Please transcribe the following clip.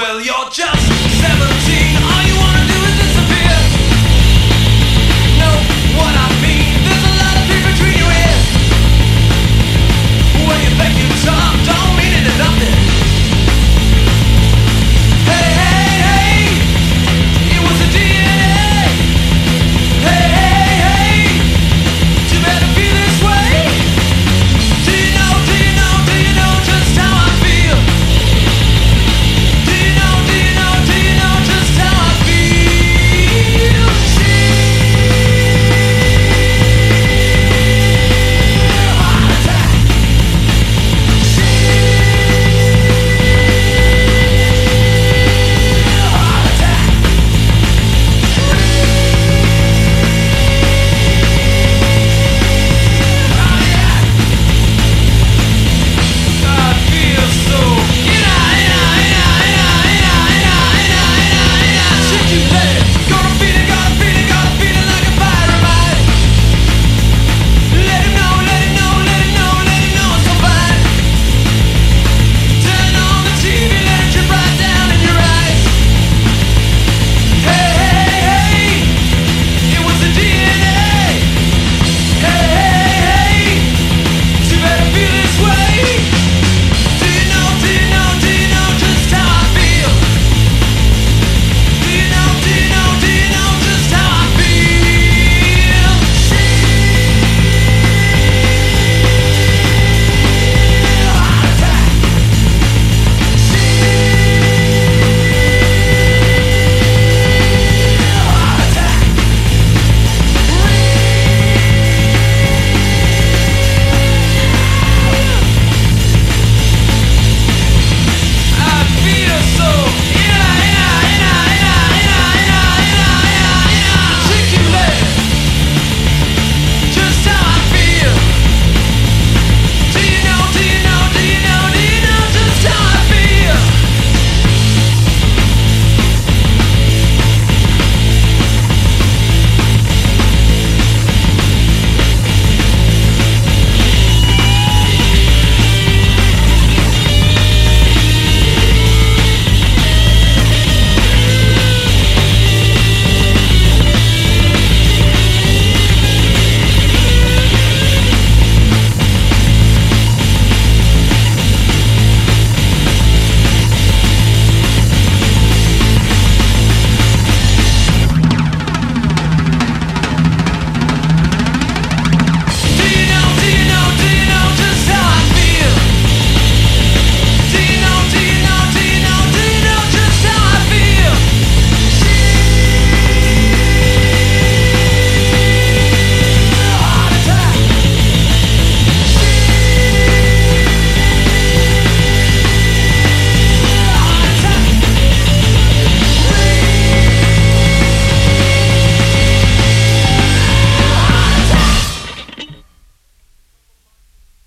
Well, you're just 17.